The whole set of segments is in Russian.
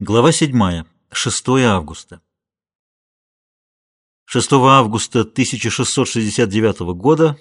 Глава 7. 6 августа. 6 августа 1669 года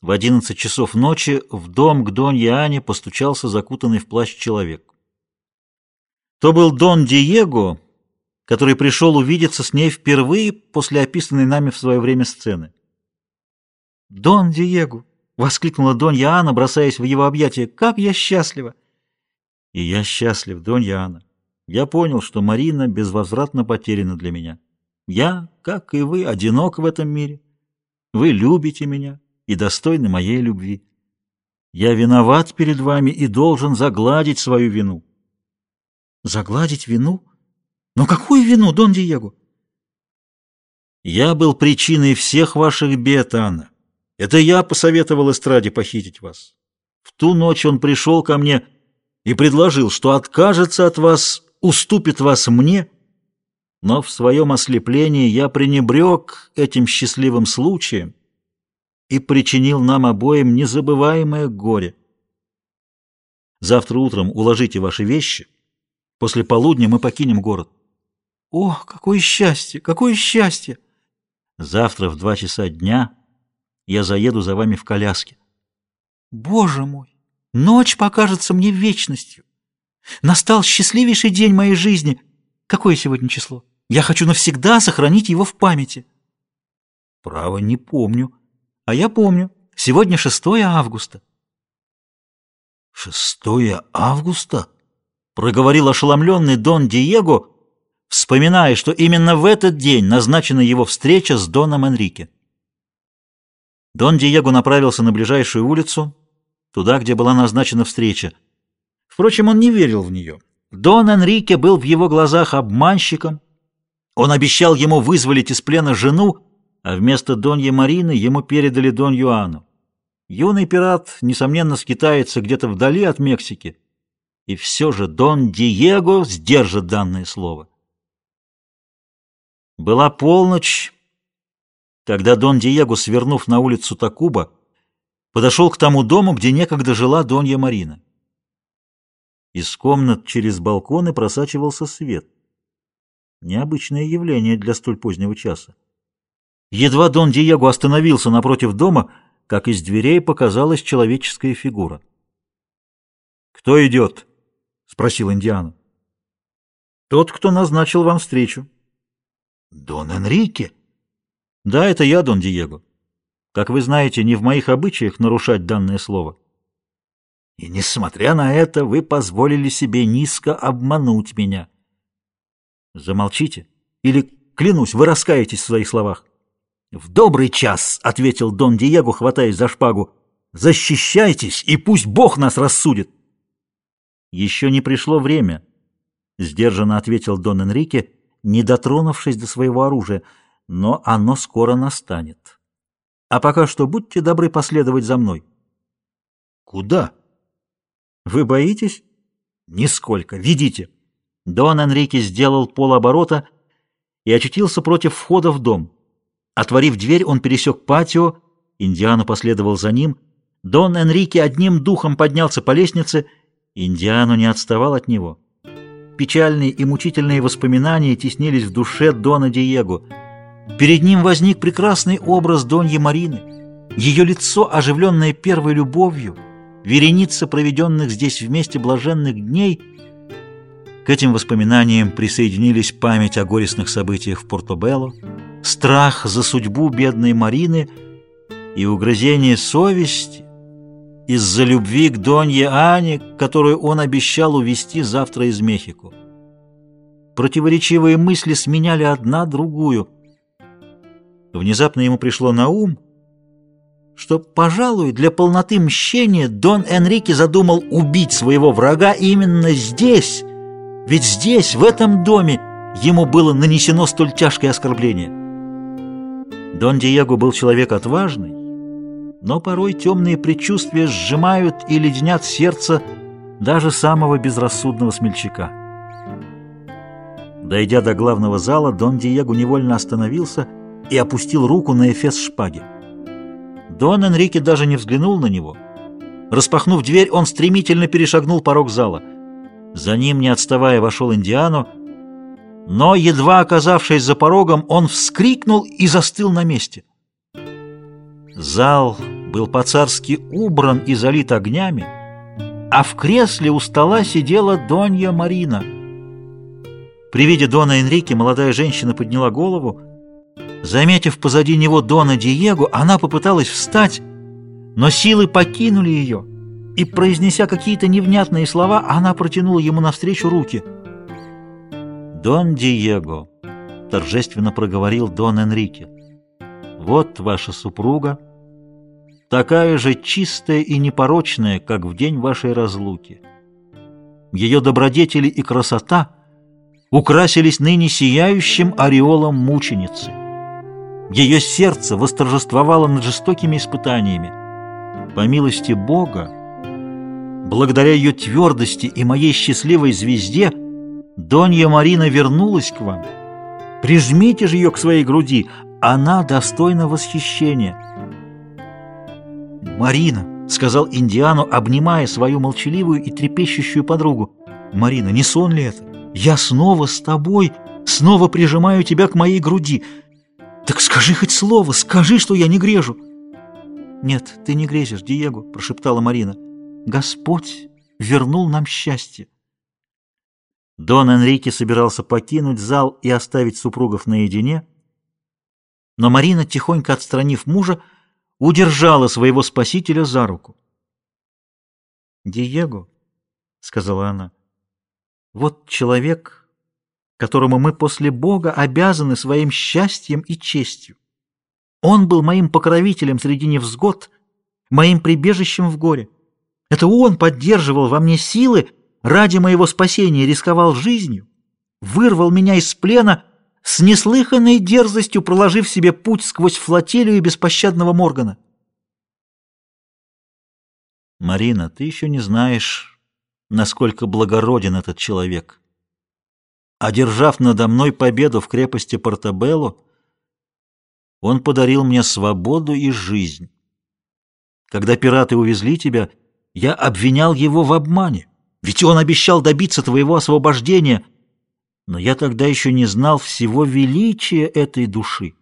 в 11 часов ночи в дом к Донье Ане постучался закутанный в плащ человек. То был Дон Диего, который пришел увидеться с ней впервые после описанной нами в свое время сцены. «Дон Диего!» — воскликнула Донья Анна, бросаясь в его объятия. «Как я счастлива!» «И я счастлив, Донья Анна!» Я понял, что Марина безвозвратно потеряна для меня. Я, как и вы, одинок в этом мире. Вы любите меня и достойны моей любви. Я виноват перед вами и должен загладить свою вину. Загладить вину? Но какую вину, Дон Диего? Я был причиной всех ваших бед, Анна. Это я посоветовал эстраде похитить вас. В ту ночь он пришел ко мне и предложил, что откажется от вас уступит вас мне, но в своем ослеплении я пренебрег этим счастливым случаем и причинил нам обоим незабываемое горе. Завтра утром уложите ваши вещи, после полудня мы покинем город. О, какое счастье, какое счастье! Завтра в два часа дня я заеду за вами в коляске. Боже мой, ночь покажется мне вечностью. Настал счастливейший день моей жизни. Какое сегодня число? Я хочу навсегда сохранить его в памяти. Право, не помню. А я помню. Сегодня 6 августа. 6 августа? Проговорил ошеломленный Дон Диего, вспоминая, что именно в этот день назначена его встреча с Доном Энрике. Дон Диего направился на ближайшую улицу, туда, где была назначена встреча. Впрочем, он не верил в нее. Дон Энрике был в его глазах обманщиком. Он обещал ему вызволить из плена жену, а вместо Доньи Марины ему передали Дон Юану. Юный пират, несомненно, скитается где-то вдали от Мексики. И все же Дон Диего сдержит данное слово. Была полночь, когда Дон Диего, свернув на улицу Такуба, подошел к тому дому, где некогда жила Донья Марина. Из комнат через балконы просачивался свет. Необычное явление для столь позднего часа. Едва Дон Диего остановился напротив дома, как из дверей показалась человеческая фигура. «Кто идет?» — спросил Индиану. «Тот, кто назначил вам встречу». «Дон Энрике?» «Да, это я, Дон Диего. Как вы знаете, не в моих обычаях нарушать данное слово». И, несмотря на это, вы позволили себе низко обмануть меня. Замолчите, или, клянусь, вы раскаетесь в своих словах. В добрый час, — ответил Дон Диего, хватаясь за шпагу, — защищайтесь, и пусть Бог нас рассудит. Еще не пришло время, — сдержанно ответил Дон Энрике, не дотронувшись до своего оружия, но оно скоро настанет. А пока что будьте добры последовать за мной. Куда? Вы боитесь? Нисколько. Ведите. Дон Энрике сделал полоборота и очутился против входа в дом. Отворив дверь, он пересек патио, Индиану последовал за ним. Дон Энрике одним духом поднялся по лестнице, Индиану не отставал от него. Печальные и мучительные воспоминания теснились в душе Дона Диего. Перед ним возник прекрасный образ Доньи Марины, ее лицо, оживленное первой любовью — вереница проведенных здесь вместе блаженных дней. К этим воспоминаниям присоединились память о горестных событиях в Портобелло, страх за судьбу бедной Марины и угрызение совести из-за любви к Донье Ане, которую он обещал увезти завтра из Мехико. Противоречивые мысли сменяли одна другую. Внезапно ему пришло на ум — что, пожалуй, для полноты мщения Дон Энрике задумал убить своего врага именно здесь, ведь здесь, в этом доме, ему было нанесено столь тяжкое оскорбление. Дон Диего был человек отважный, но порой темные предчувствия сжимают и леденят сердце даже самого безрассудного смельчака. Дойдя до главного зала, Дон Диего невольно остановился и опустил руку на эфес шпаги. Дон Энрике даже не взглянул на него. Распахнув дверь, он стремительно перешагнул порог зала. За ним, не отставая, вошел Индиану, но, едва оказавшись за порогом, он вскрикнул и застыл на месте. Зал был по-царски убран и залит огнями, а в кресле у стола сидела Донья Марина. При виде Дона Энрике молодая женщина подняла голову. Заметив позади него Дона Диего, она попыталась встать, но силы покинули ее, и, произнеся какие-то невнятные слова, она протянула ему навстречу руки. «Дон Диего», — торжественно проговорил Дон Энрике, — «вот ваша супруга» такая же чистая и непорочная, как в день вашей разлуки. Ее добродетели и красота украсились ныне сияющим ореолом мученицы. Ее сердце восторжествовало над жестокими испытаниями. По милости Бога, благодаря ее твердости и моей счастливой звезде, Донья Марина вернулась к вам. Прижмите же ее к своей груди, она достойна восхищения». «Марина», — сказал Индиану, обнимая свою молчаливую и трепещущую подругу. «Марина, не сон ли это? Я снова с тобой, снова прижимаю тебя к моей груди. Так скажи хоть слово, скажи, что я не грежу». «Нет, ты не грезишь, Диего», — прошептала Марина. «Господь вернул нам счастье». Дон Энрике собирался покинуть зал и оставить супругов наедине, но Марина, тихонько отстранив мужа, удержала своего спасителя за руку. «Диего», — сказала она, — «вот человек, которому мы после Бога обязаны своим счастьем и честью. Он был моим покровителем среди невзгод, моим прибежищем в горе. Это он поддерживал во мне силы, ради моего спасения рисковал жизнью, вырвал меня из плена, с неслыханной дерзостью проложив себе путь сквозь флотилию беспощадного Моргана. Марина, ты еще не знаешь, насколько благороден этот человек. Одержав надо мной победу в крепости Портабелло, он подарил мне свободу и жизнь. Когда пираты увезли тебя, я обвинял его в обмане, ведь он обещал добиться твоего освобождения — но я тогда еще не знал всего величия этой души.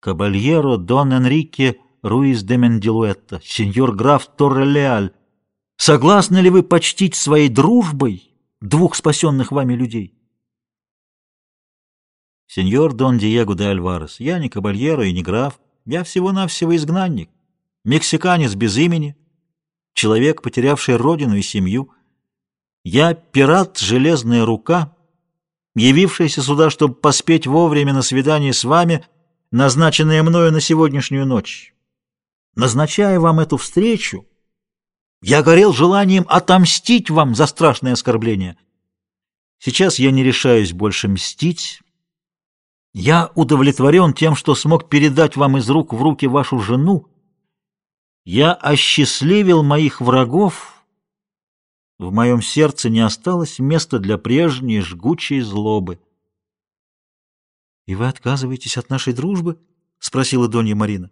Кабальеро Дон Энрике Руис де Мендилуэтта, сеньор граф Торрелеаль, согласны ли вы почтить своей дружбой двух спасенных вами людей? Сеньор Дон Диего де Альварес, я не кабальеро и не граф, я всего-навсего изгнанник, мексиканец без имени, человек, потерявший родину и семью — я пират «Железная рука», явившийся сюда, чтобы поспеть вовремя на свидание с вами, назначенное мною на сегодняшнюю ночь. Назначая вам эту встречу, я горел желанием отомстить вам за страшное оскорбление. Сейчас я не решаюсь больше мстить. Я удовлетворен тем, что смог передать вам из рук в руки вашу жену. Я осчастливил моих врагов» В моем сердце не осталось места для прежней жгучей злобы. — И вы отказываетесь от нашей дружбы? — спросила Донья Марина.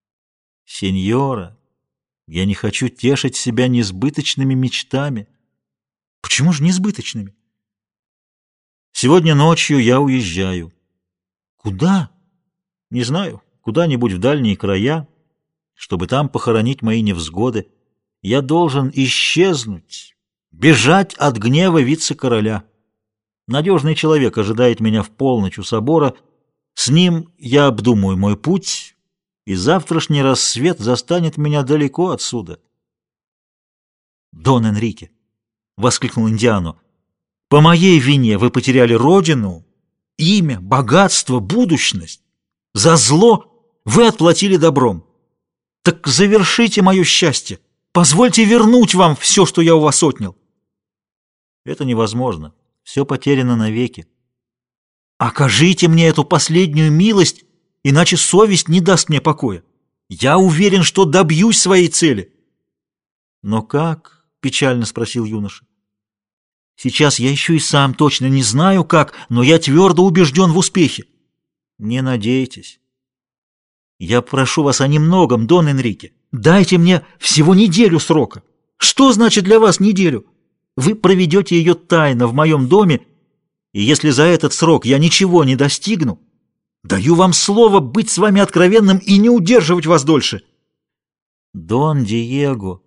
— Сеньора, я не хочу тешить себя несбыточными мечтами. — Почему же несбыточными? — Сегодня ночью я уезжаю. — Куда? — Не знаю, куда-нибудь в дальние края, чтобы там похоронить мои невзгоды я должен исчезнуть, бежать от гнева вице-короля. Надежный человек ожидает меня в полночь у собора. С ним я обдумаю мой путь, и завтрашний рассвет застанет меня далеко отсюда. «Дон Энрике!» — воскликнул Индиану. «По моей вине вы потеряли родину, имя, богатство, будущность. За зло вы отплатили добром. Так завершите мое счастье!» Позвольте вернуть вам все, что я у вас отнял. Это невозможно. Все потеряно навеки. Окажите мне эту последнюю милость, иначе совесть не даст мне покоя. Я уверен, что добьюсь своей цели. Но как? Печально спросил юноша. Сейчас я еще и сам точно не знаю как, но я твердо убежден в успехе. Не надейтесь. Я прошу вас о немногом, Дон Энрике. Дайте мне всего неделю срока. Что значит для вас неделю? Вы проведете ее тайно в моем доме, и если за этот срок я ничего не достигну, даю вам слово быть с вами откровенным и не удерживать вас дольше. Дон Диего,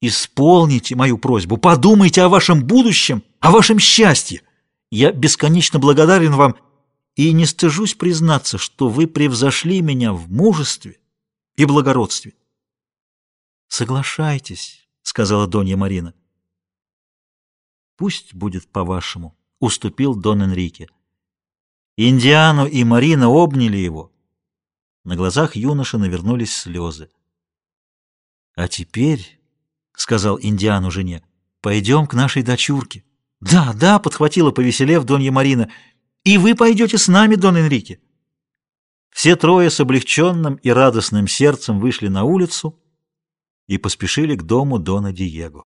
исполните мою просьбу, подумайте о вашем будущем, о вашем счастье. Я бесконечно благодарен вам и не стыжусь признаться, что вы превзошли меня в мужестве и благородстве. «Соглашайтесь», — сказала Донья Марина. «Пусть будет по-вашему», — уступил Дон Энрике. Индиану и Марина обняли его. На глазах юноши навернулись слезы. «А теперь», — сказал Индиану жене, — «пойдем к нашей дочурке». «Да, да», — подхватила повеселев Донья Марина, — «и вы пойдете с нами, Дон Энрике». Все трое с облегченным и радостным сердцем вышли на улицу и поспешили к дому Дона Диего.